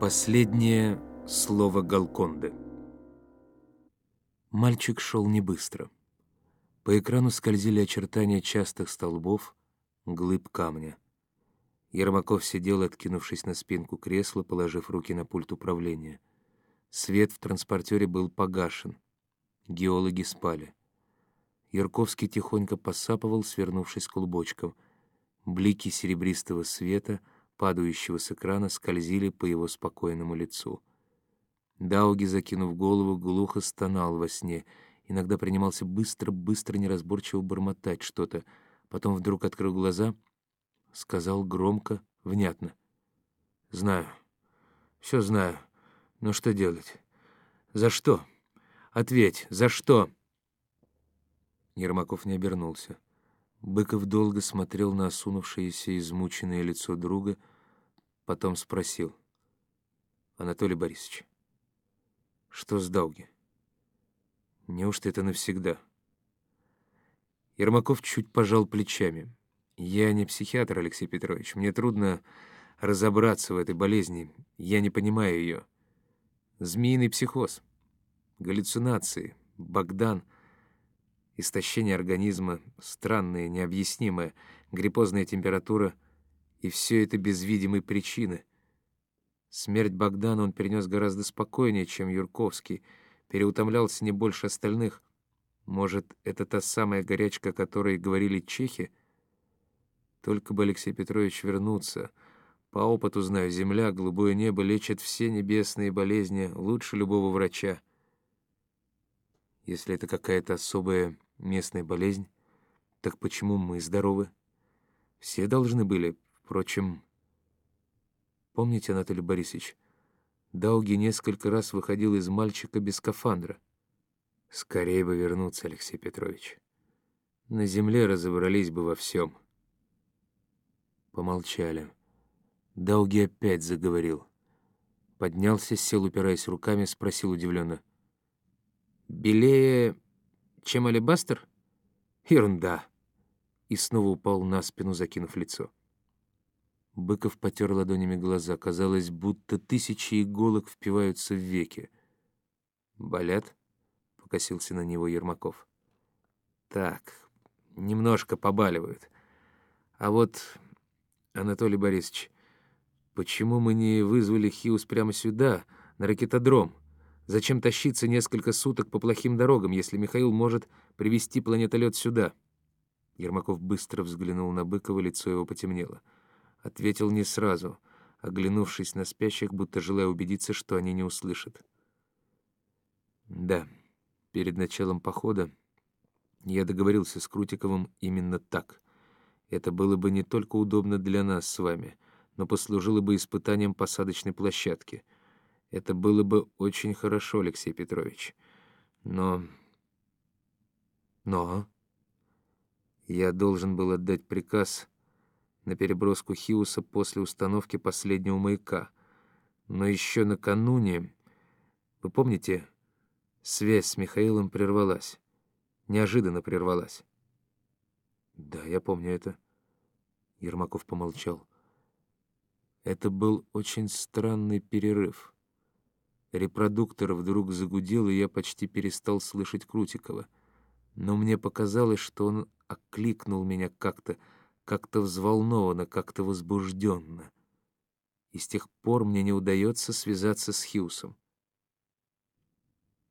Последнее слово Галконды. Мальчик шел не быстро. По экрану скользили очертания частых столбов, глыб камня. Ермаков сидел, откинувшись на спинку кресла, положив руки на пульт управления. Свет в транспортере был погашен. Геологи спали. Ярковский тихонько посапывал, свернувшись клубочком. Блики серебристого света, падающего с экрана, скользили по его спокойному лицу. Дауги, закинув голову, глухо стонал во сне. Иногда принимался быстро-быстро, неразборчиво бормотать что-то. Потом вдруг открыл глаза, сказал громко, внятно. «Знаю. Все знаю. Но что делать? За что? Ответь, за что?» Ермаков не обернулся. Быков долго смотрел на осунувшееся измученное лицо друга, потом спросил. «Анатолий Борисович, что с Дауги? Неужто это навсегда?» Ермаков чуть пожал плечами. «Я не психиатр, Алексей Петрович. Мне трудно разобраться в этой болезни. Я не понимаю ее. Змеиный психоз, галлюцинации, Богдан — истощение организма, странная, необъяснимая, гриппозная температура, и все это без видимой причины. Смерть Богдана он перенес гораздо спокойнее, чем Юрковский, переутомлялся не больше остальных. Может, это та самая горячка, о которой говорили чехи? Только бы Алексей Петрович вернуться. По опыту знаю, земля, голубое небо лечат все небесные болезни лучше любого врача. Если это какая-то особая местная болезнь, так почему мы здоровы? Все должны были, впрочем... Помните, Анатолий Борисович, Дауги несколько раз выходил из мальчика без скафандра. Скорее бы вернуться, Алексей Петрович. На земле разобрались бы во всем. Помолчали. Дауги опять заговорил. Поднялся, сел, упираясь руками, спросил удивленно — Белее, чем алебастер? Ерунда. И снова упал на спину, закинув лицо. Быков потер ладонями глаза. Казалось, будто тысячи иголок впиваются в веки. «Болят?» — покосился на него Ермаков. «Так, немножко побаливают. А вот, Анатолий Борисович, почему мы не вызвали Хиус прямо сюда, на ракетодром?» Зачем тащиться несколько суток по плохим дорогам, если Михаил может привести планетолет сюда?» Ермаков быстро взглянул на Быкова, лицо его потемнело. Ответил не сразу, оглянувшись на спящих, будто желая убедиться, что они не услышат. «Да, перед началом похода я договорился с Крутиковым именно так. Это было бы не только удобно для нас с вами, но послужило бы испытанием посадочной площадки — это было бы очень хорошо, Алексей Петрович. Но... Но... Я должен был отдать приказ на переброску Хиуса после установки последнего маяка. Но еще накануне... Вы помните, связь с Михаилом прервалась. Неожиданно прервалась. Да, я помню это. Ермаков помолчал. Это был очень странный перерыв. Репродуктор вдруг загудел, и я почти перестал слышать Крутикова. Но мне показалось, что он окликнул меня как-то, как-то взволнованно, как-то возбужденно. И с тех пор мне не удается связаться с Хьюсом.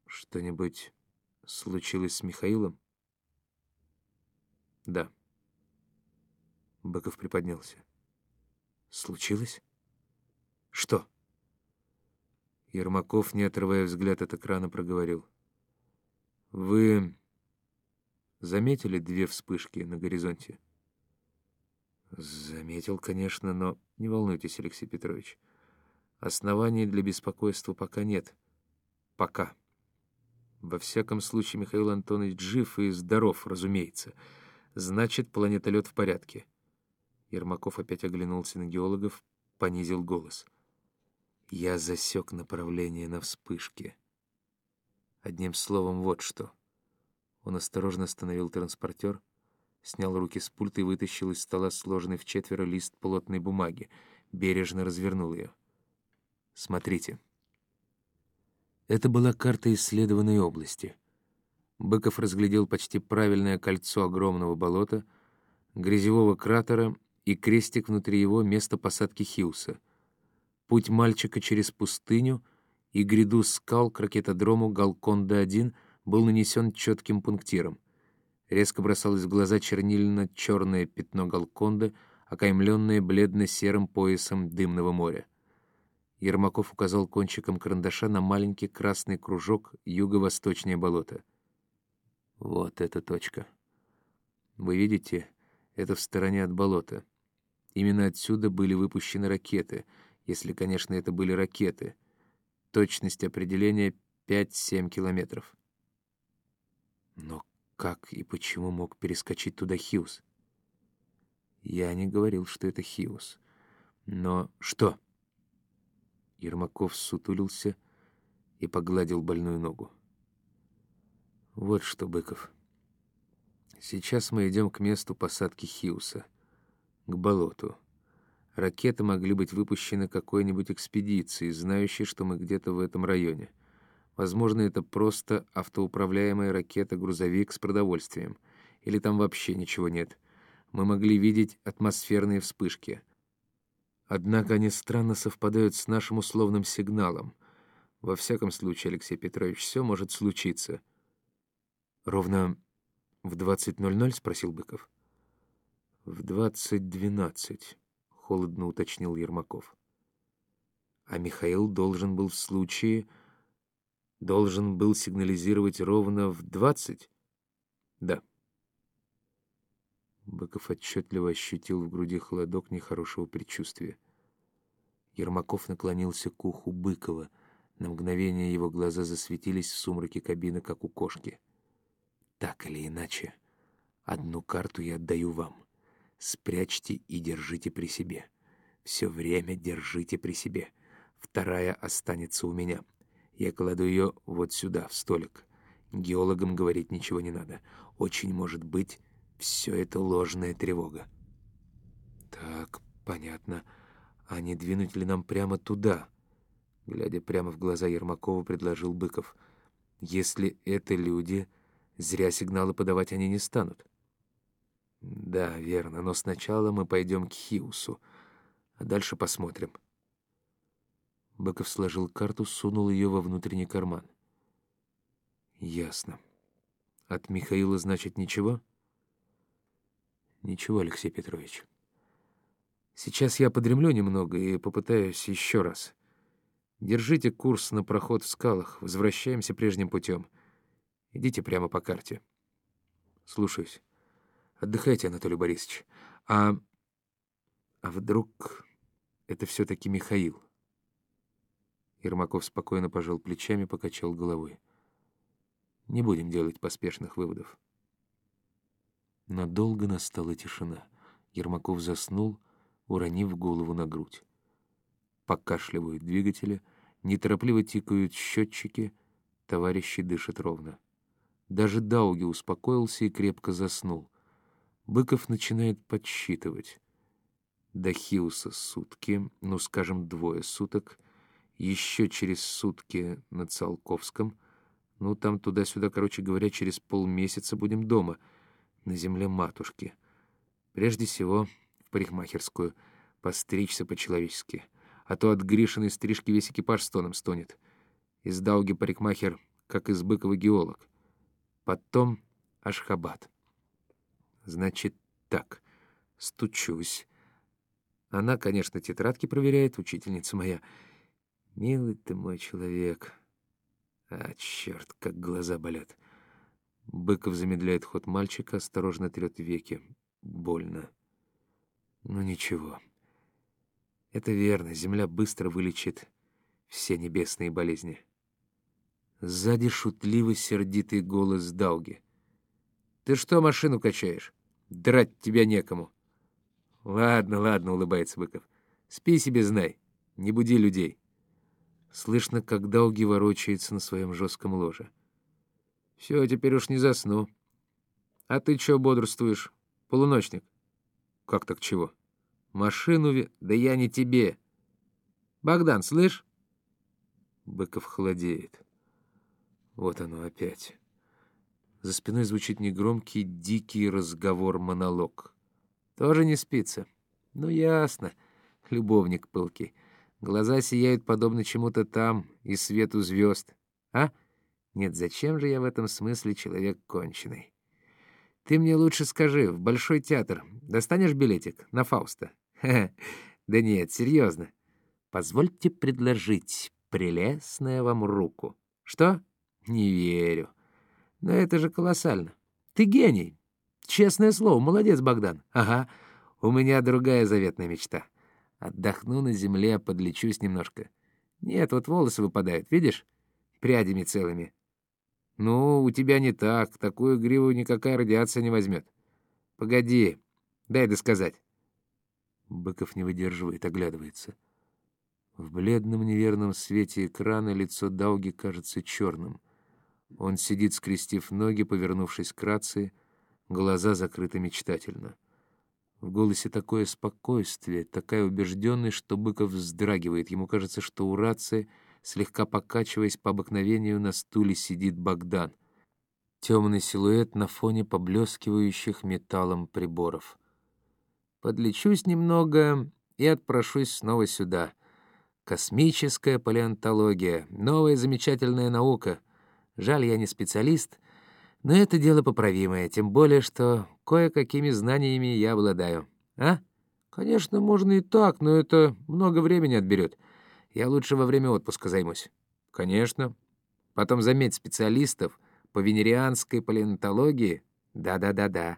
Что-нибудь случилось с Михаилом? Да. Быков приподнялся. Случилось? Что? Ермаков, не отрывая взгляд от экрана, проговорил. «Вы заметили две вспышки на горизонте?» «Заметил, конечно, но не волнуйтесь, Алексей Петрович. Оснований для беспокойства пока нет. Пока. Во всяком случае, Михаил Антонович жив и здоров, разумеется. Значит, планетолет в порядке». Ермаков опять оглянулся на геологов, понизил голос. Я засек направление на вспышке. Одним словом, вот что. Он осторожно остановил транспортер, снял руки с пульта и вытащил из стола сложенный в четверо лист плотной бумаги, бережно развернул ее. Смотрите. Это была карта исследованной области. Быков разглядел почти правильное кольцо огромного болота, грязевого кратера и крестик внутри его место посадки Хьюса. Путь мальчика через пустыню и гряду скал к ракетодрому Галконда-1 был нанесен четким пунктиром. Резко бросалось в глаза чернильно-черное пятно Галконда, окаймленное бледно-серым поясом дымного моря. Ермаков указал кончиком карандаша на маленький красный кружок юго-восточнее болота. Вот эта точка. Вы видите, это в стороне от болота. Именно отсюда были выпущены ракеты, если, конечно, это были ракеты. Точность определения 5-7 километров. Но как и почему мог перескочить туда Хьюз? Я не говорил, что это Хьюз. Но что? Ермаков сутулился и погладил больную ногу. «Вот что, Быков. Сейчас мы идем к месту посадки Хиуса, к болоту. Ракеты могли быть выпущены какой-нибудь экспедицией, знающей, что мы где-то в этом районе. Возможно, это просто автоуправляемая ракета-грузовик с продовольствием. Или там вообще ничего нет. Мы могли видеть атмосферные вспышки — Однако они странно совпадают с нашим условным сигналом. Во всяком случае, Алексей Петрович, все может случиться. «Ровно в 20.00?» — спросил Быков. «В 20.12», — холодно уточнил Ермаков. «А Михаил должен был в случае... должен был сигнализировать ровно в 20?» «Да». Быков отчетливо ощутил в груди холодок нехорошего предчувствия. Ермаков наклонился к уху Быкова. На мгновение его глаза засветились в сумраке кабины, как у кошки. «Так или иначе, одну карту я отдаю вам. Спрячьте и держите при себе. Все время держите при себе. Вторая останется у меня. Я кладу ее вот сюда, в столик. Геологам говорить ничего не надо. Очень может быть, все это ложная тревога. Так, понятно. А не двинуть ли нам прямо туда? Глядя прямо в глаза Ермакова, предложил Быков. Если это люди, зря сигналы подавать они не станут. Да, верно, но сначала мы пойдем к Хиусу, а дальше посмотрим. Быков сложил карту, сунул ее во внутренний карман. Ясно. От Михаила, значит, ничего? — Ничего, Алексей Петрович. Сейчас я подремлю немного и попытаюсь еще раз. Держите курс на проход в скалах. Возвращаемся прежним путем. Идите прямо по карте. Слушаюсь. Отдыхайте, Анатолий Борисович. А... А вдруг это все-таки Михаил? Ермаков спокойно пожал плечами, покачал головой. Не будем делать поспешных выводов. Надолго настала тишина. Ермаков заснул, уронив голову на грудь. Покашливают двигатели, неторопливо тикают счетчики, товарищи дышат ровно. Даже Дауги успокоился и крепко заснул. Быков начинает подсчитывать. До Хиуса сутки, ну, скажем, двое суток, еще через сутки на Циолковском, ну, там туда-сюда, короче говоря, через полмесяца будем дома — на земле матушки. Прежде всего, в парикмахерскую, постричься по-человечески, а то от Гришиной стрижки весь экипаж стоном стонет. Из Дауги парикмахер, как из Быкова геолог. Потом Ашхабад. Значит так, стучусь. Она, конечно, тетрадки проверяет, учительница моя. Милый ты мой человек. А, черт, как глаза болят. Быков замедляет ход мальчика, осторожно трет веки. Больно. Ну ничего. Это верно, земля быстро вылечит все небесные болезни. Сзади шутливый сердитый голос Дауги. «Ты что машину качаешь? Драть тебя некому». «Ладно, ладно», — улыбается Быков. «Спи себе, знай. Не буди людей». Слышно, как Дауги ворочается на своем жестком ложе. Все, теперь уж не засну. А ты чё бодрствуешь, полуночник? Как так чего? Машину ви... Да я не тебе. Богдан, слышь? Быков холодеет. Вот оно опять. За спиной звучит негромкий, дикий разговор-монолог. Тоже не спится? Ну, ясно. Любовник пылкий. Глаза сияют подобно чему-то там и свету звезд. А? Нет, зачем же я в этом смысле человек конченый? Ты мне лучше скажи, в Большой театр достанешь билетик на Фауста? Да нет, серьезно. Позвольте предложить прелестная вам руку. Что? Не верю. Но это же колоссально. Ты гений. Честное слово, молодец, Богдан. Ага. У меня другая заветная мечта. Отдохну на земле, подлечусь немножко. Нет, вот волосы выпадают, видишь? Прядями целыми. Ну, у тебя не так. Такую гриву никакая радиация не возьмет. Погоди, дай досказать. Быков не выдерживает, оглядывается. В бледном неверном свете экрана лицо Дауги кажется черным. Он сидит, скрестив ноги, повернувшись к рации, глаза закрыты мечтательно. В голосе такое спокойствие, такая убежденность, что Быков вздрагивает. Ему кажется, что у рации, слегка покачиваясь по обыкновению, на стуле сидит Богдан. Темный силуэт на фоне поблескивающих металлом приборов. «Подлечусь немного и отпрошусь снова сюда», Космическая палеонтология — новая замечательная наука. Жаль, я не специалист, но это дело поправимое, тем более, что кое-какими знаниями я обладаю. А? Конечно, можно и так, но это много времени отберет. Я лучше во время отпуска займусь. Конечно. Потом заметь специалистов по венерианской палеонтологии. Да-да-да-да.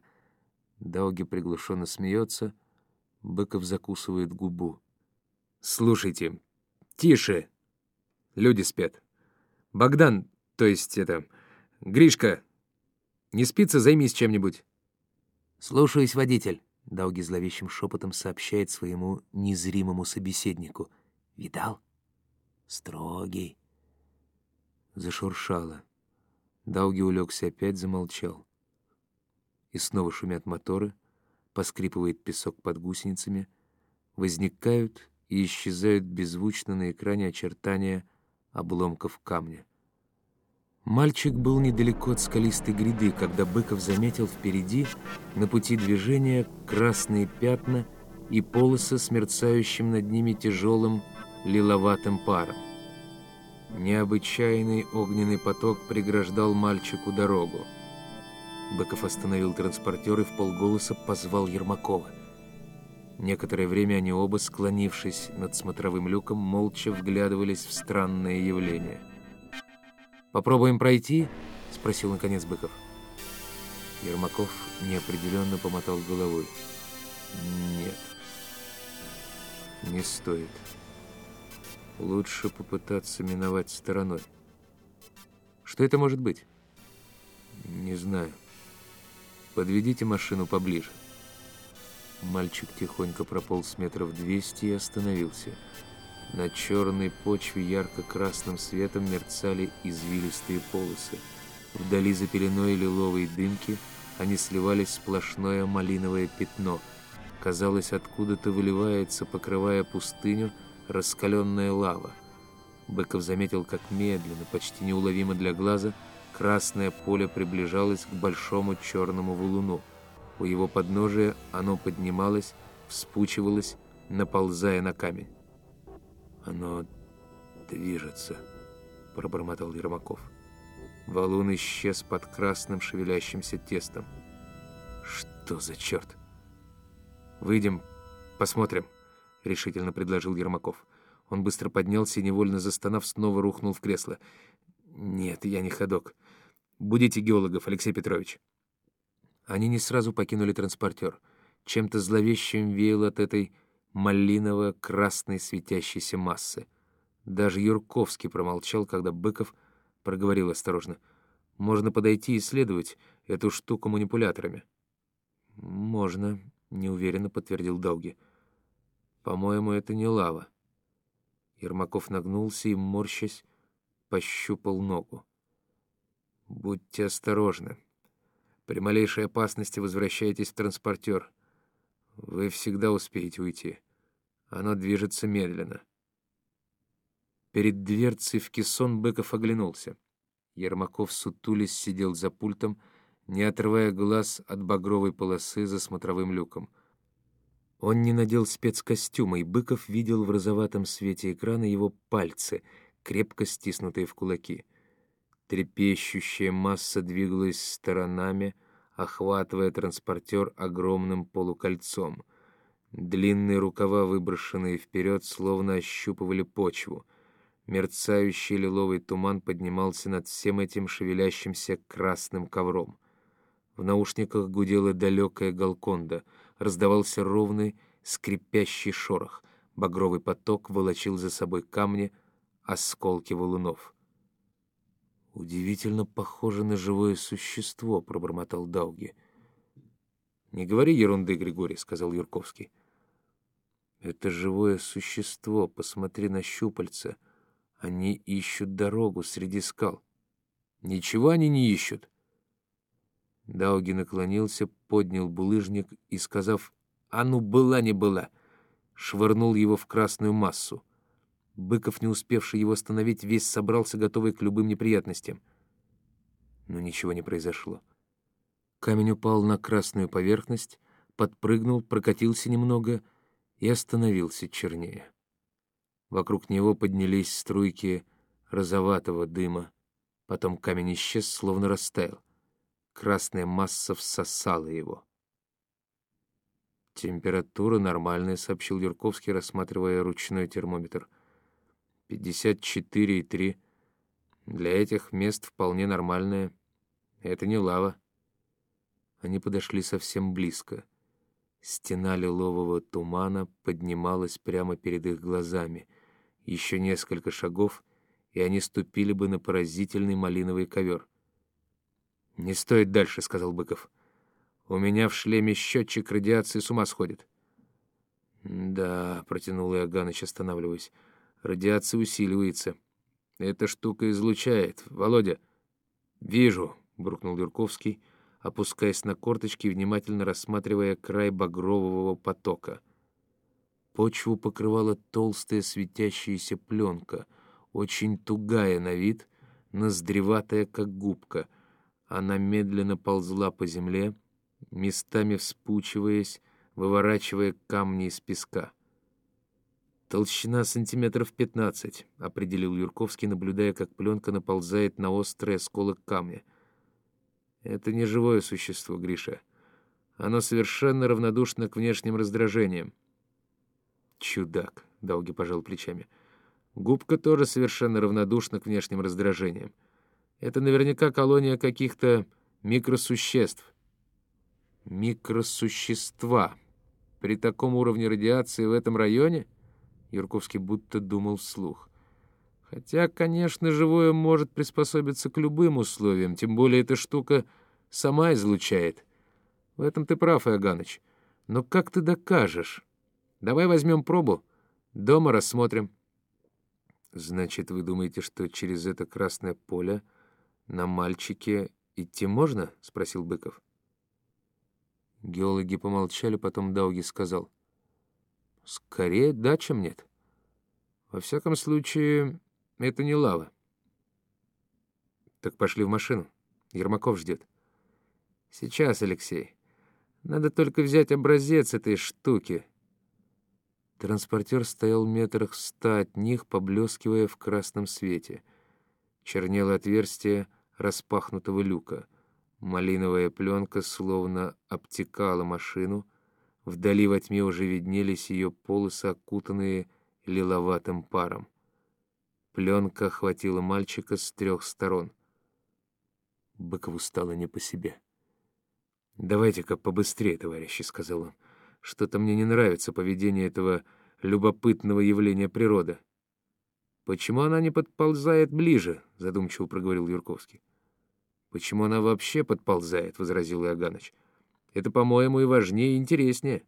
Дауги приглушенно смеется, Быков закусывает губу. Слушайте, «Тише! Люди спят. Богдан, то есть это... Гришка, не спится, займись чем-нибудь». «Слушаюсь, водитель», — Дауги зловещим шепотом сообщает своему незримому собеседнику. «Видал? Строгий». Зашуршало. Дауги улегся опять, замолчал. И снова шумят моторы, поскрипывает песок под гусеницами, возникают и исчезают беззвучно на экране очертания обломков камня. Мальчик был недалеко от скалистой гряды, когда Быков заметил впереди, на пути движения, красные пятна и полосы с мерцающим над ними тяжелым лиловатым паром. Необычайный огненный поток преграждал мальчику дорогу. Быков остановил транспортер и в полголоса позвал Ермакова — Некоторое время они оба, склонившись над смотровым люком, молча вглядывались в странное явление. «Попробуем пройти?» — спросил наконец Быков. Ермаков неопределенно помотал головой. «Нет, не стоит. Лучше попытаться миновать стороной. Что это может быть?» «Не знаю. Подведите машину поближе». Мальчик тихонько прополз метров двести и остановился. На черной почве ярко-красным светом мерцали извилистые полосы. Вдали за пеленой лиловой дымки они сливались в сплошное малиновое пятно. Казалось, откуда-то выливается, покрывая пустыню, раскаленная лава. Быков заметил, как медленно, почти неуловимо для глаза, красное поле приближалось к большому черному валуну — у его подножия оно поднималось, вспучивалось, наползая на камень. «Оно движется», — пробормотал Ермаков. Валун исчез под красным шевелящимся тестом. «Что за черт?» «Выйдем, посмотрим», — решительно предложил Ермаков. Он быстро поднялся и, невольно застонав, снова рухнул в кресло. «Нет, я не ходок. Будете геологов, Алексей Петрович». Они не сразу покинули транспортер. Чем-то зловещим веяло от этой малиново-красной светящейся массы. Даже Юрковский промолчал, когда Быков проговорил осторожно. «Можно подойти и исследовать эту штуку манипуляторами». «Можно», — неуверенно подтвердил Долги. «По-моему, это не лава». Ермаков нагнулся и, морщась, пощупал ногу. «Будьте осторожны», при малейшей опасности возвращайтесь в транспортер. Вы всегда успеете уйти. Оно движется медленно. Перед дверцей в кессон Быков оглянулся. Ермаков сутулись сидел за пультом, не отрывая глаз от багровой полосы за смотровым люком. Он не надел спецкостюма, и Быков видел в розоватом свете экрана его пальцы, крепко стиснутые в кулаки. Трепещущая масса двигалась сторонами, охватывая транспортер огромным полукольцом. Длинные рукава, выброшенные вперед, словно ощупывали почву. Мерцающий лиловый туман поднимался над всем этим шевелящимся красным ковром. В наушниках гудела далекая галконда, раздавался ровный, скрипящий шорох. Багровый поток волочил за собой камни, осколки валунов. «Удивительно похоже на живое существо», — пробормотал Дауги. «Не говори ерунды, Григорий», — сказал Юрковский. «Это живое существо, посмотри на щупальца. Они ищут дорогу среди скал». «Ничего они не ищут». Дауги наклонился, поднял булыжник и, сказав «А ну, была не была», швырнул его в красную массу. Быков, не успевший его остановить, весь собрался, готовый к любым неприятностям. Но ничего не произошло. Камень упал на красную поверхность, подпрыгнул, прокатился немного и остановился чернее. Вокруг него поднялись струйки розоватого дыма. Потом камень исчез, словно растаял. Красная масса всосала его. «Температура нормальная», — сообщил Юрковский, рассматривая ручной термометр. «Пятьдесят четыре и три. Для этих мест вполне нормальная. Это не лава». Они подошли совсем близко. Стена лилового тумана поднималась прямо перед их глазами. Еще несколько шагов, и они ступили бы на поразительный малиновый ковер — «Не стоит дальше», — сказал Быков. «У меня в шлеме счетчик радиации с ума сходит». «Да», — протянул Иоганныч, останавливаясь, — «радиация усиливается. Эта штука излучает. Володя». «Вижу», — буркнул Юрковский, опускаясь на корточки и внимательно рассматривая край багрового потока. Почву покрывала толстая светящаяся пленка, очень тугая на вид, ноздреватая, как губка — она медленно ползла по земле, местами вспучиваясь, выворачивая камни из песка. «Толщина сантиметров пятнадцать», — определил Юрковский, наблюдая, как пленка наползает на острый осколок камня. «Это не живое существо, Гриша. Оно совершенно равнодушно к внешним раздражениям». «Чудак», — Долги пожал плечами. «Губка тоже совершенно равнодушна к внешним раздражениям. Это наверняка колония каких-то микросуществ. Микросущества. При таком уровне радиации в этом районе? Юрковский будто думал вслух. Хотя, конечно, живое может приспособиться к любым условиям, тем более эта штука сама излучает. В этом ты прав, Иоганныч. Но как ты докажешь? Давай возьмем пробу, дома рассмотрим. Значит, вы думаете, что через это красное поле «На мальчике идти можно?» — спросил Быков. Геологи помолчали, потом Дауги сказал. «Скорее да, чем нет. Во всяком случае, это не лава». «Так пошли в машину. Ермаков ждет». «Сейчас, Алексей. Надо только взять образец этой штуки». Транспортер стоял метрах в ста от них, поблескивая в красном свете. Чернело отверстие распахнутого люка. Малиновая пленка словно обтекала машину. Вдали во тьме уже виднелись ее полосы, окутанные лиловатым паром. Пленка охватила мальчика с трех сторон. Быкову стало не по себе. «Давайте-ка побыстрее, товарищи», — сказал он. «Что-то мне не нравится поведение этого любопытного явления природы». «Почему она не подползает ближе?» — задумчиво проговорил Юрковский. «Почему она вообще подползает?» — возразил Иоганныч. «Это, по-моему, и важнее, и интереснее.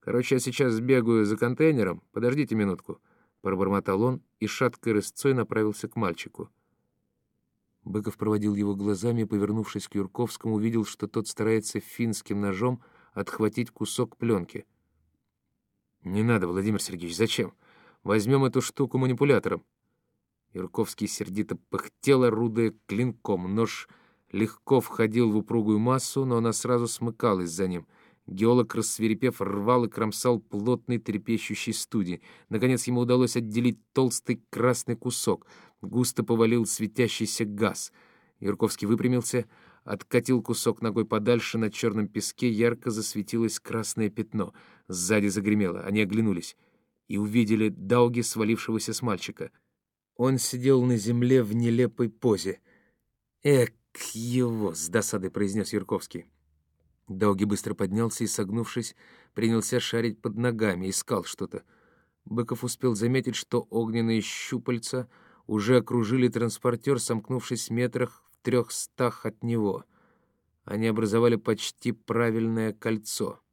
Короче, я сейчас сбегаю за контейнером. Подождите минутку». Пробормотал он и шаткой рысцой направился к мальчику. Быков проводил его глазами повернувшись к Юрковскому, увидел, что тот старается финским ножом отхватить кусок пленки. «Не надо, Владимир Сергеевич, зачем? Возьмем эту штуку манипулятором». Юрковский сердито пыхтел, орудуя клинком. Нож легко входил в упругую массу, но она сразу смыкалась за ним. Геолог, рассверепев, рвал и кромсал плотный трепещущий студий. Наконец ему удалось отделить толстый красный кусок. Густо повалил светящийся газ. Юрковский выпрямился, откатил кусок ногой подальше, на черном песке ярко засветилось красное пятно. Сзади загремело. Они оглянулись и увидели Дауги, свалившегося с мальчика. Он сидел на земле в нелепой позе. «Эк его!» — с досадой произнес Юрковский. Дауги быстро поднялся и, согнувшись, принялся шарить под ногами, искал что-то. Быков успел заметить, что огненные щупальца уже окружили транспортер, сомкнувшись в метрах в трехстах от него. Они образовали почти правильное кольцо —